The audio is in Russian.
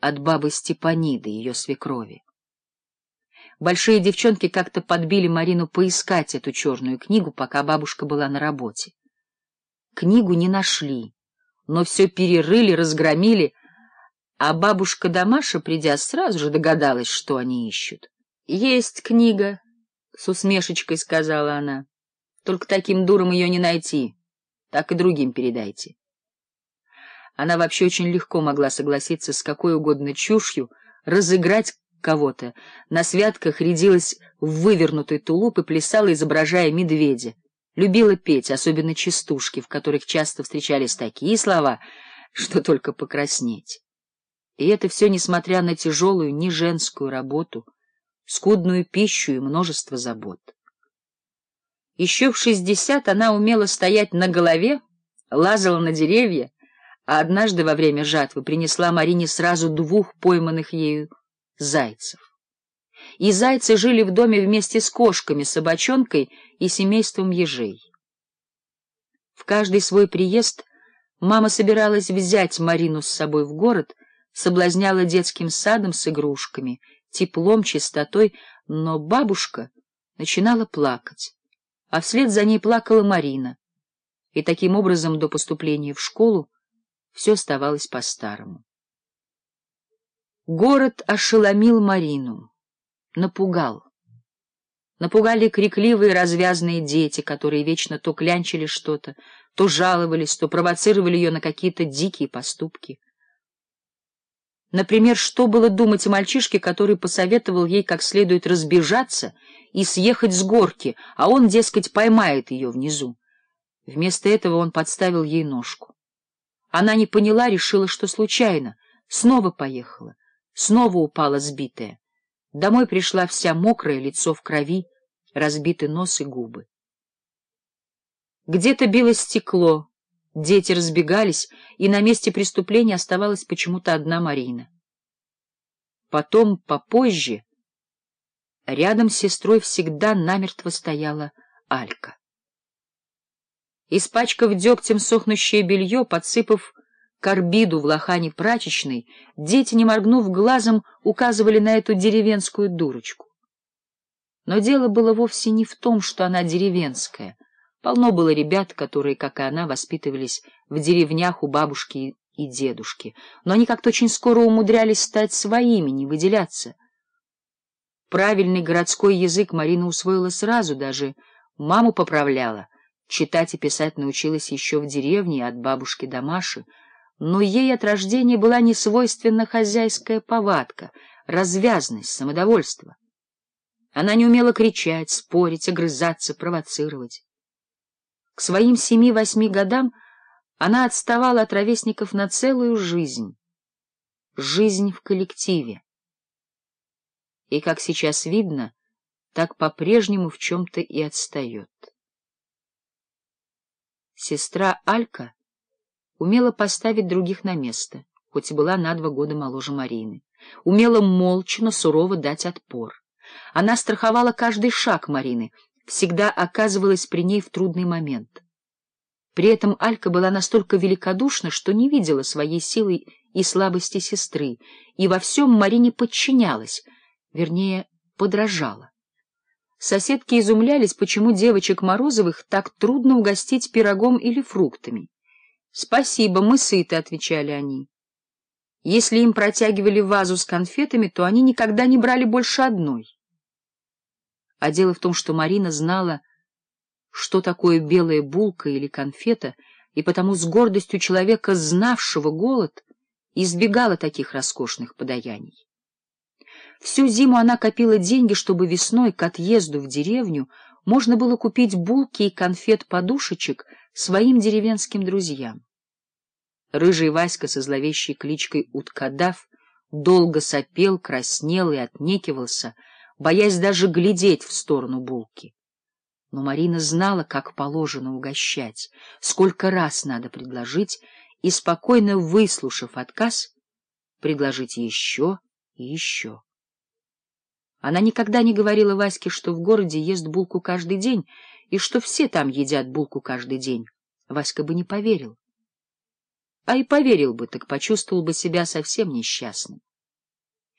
от бабы Степаниды, ее свекрови. Большие девчонки как-то подбили Марину поискать эту черную книгу, пока бабушка была на работе. Книгу не нашли, но все перерыли, разгромили, а бабушка Дамаша, придя, сразу же догадалась, что они ищут. — Есть книга, — с усмешечкой сказала она. — Только таким дурам ее не найти, так и другим передайте. Она вообще очень легко могла согласиться с какой угодно чушью, разыграть кого-то. На святках рядилась в вывернутый тулуп и плясала, изображая медведя. Любила петь, особенно частушки, в которых часто встречались такие слова, что только покраснеть. И это все несмотря на тяжелую неженскую работу, скудную пищу и множество забот. Еще в шестьдесят она умела стоять на голове, лазала на деревья, а однажды во время жатвы принесла Марине сразу двух пойманных ею зайцев. И зайцы жили в доме вместе с кошками, собачонкой и семейством ежей. В каждый свой приезд мама собиралась взять Марину с собой в город, соблазняла детским садом с игрушками, теплом, чистотой, но бабушка начинала плакать, а вслед за ней плакала Марина. И таким образом до поступления в школу все оставалось по-старому. Город ошеломил Марину, напугал. Напугали крикливые развязные дети, которые вечно то клянчили что-то, то жаловались, то провоцировали ее на какие-то дикие поступки. Например, что было думать о мальчишке, который посоветовал ей как следует разбежаться и съехать с горки, а он, дескать, поймает ее внизу. Вместо этого он подставил ей ножку. Она не поняла, решила, что случайно. Снова поехала. Снова упала сбитая. Домой пришла вся мокрая, лицо в крови, разбиты нос и губы. Где-то било стекло. Дети разбегались, и на месте преступления оставалась почему-то одна Марина. Потом, попозже, рядом с сестрой всегда намертво стояла Алька. Испачкав дегтем сохнущее белье, подсыпав карбиду в лохане прачечной, дети, не моргнув глазом, указывали на эту деревенскую дурочку. Но дело было вовсе не в том, что она деревенская. Полно было ребят, которые, как и она, воспитывались в деревнях у бабушки и дедушки, но они как-то очень скоро умудрялись стать своими, не выделяться. Правильный городской язык Марина усвоила сразу, даже маму поправляла — Читать и писать научилась еще в деревне от бабушки Дамаши, но ей от рождения была несвойственна хозяйская повадка, развязность, самодовольство. Она не умела кричать, спорить, огрызаться, провоцировать. К своим семи-восьми годам она отставала от ровесников на целую жизнь. Жизнь в коллективе. И, как сейчас видно, так по-прежнему в чем-то и отстает. Сестра Алька умела поставить других на место, хоть и была на два года моложе Марины. Умела молча, но сурово дать отпор. Она страховала каждый шаг Марины, всегда оказывалась при ней в трудный момент. При этом Алька была настолько великодушна, что не видела своей силы и слабости сестры, и во всем Марине подчинялась, вернее, подражала. Соседки изумлялись, почему девочек Морозовых так трудно угостить пирогом или фруктами. «Спасибо, мы сыты», — отвечали они. Если им протягивали вазу с конфетами, то они никогда не брали больше одной. А дело в том, что Марина знала, что такое белая булка или конфета, и потому с гордостью человека, знавшего голод, избегала таких роскошных подаяний. Всю зиму она копила деньги, чтобы весной к отъезду в деревню можно было купить булки и конфет-подушечек своим деревенским друзьям. Рыжий Васька со зловещей кличкой Уткадав долго сопел, краснел и отнекивался, боясь даже глядеть в сторону булки. Но Марина знала, как положено угощать, сколько раз надо предложить, и, спокойно выслушав отказ, предложить еще и еще. Она никогда не говорила Ваське, что в городе ест булку каждый день и что все там едят булку каждый день. Васька бы не поверил. А и поверил бы, так почувствовал бы себя совсем несчастным.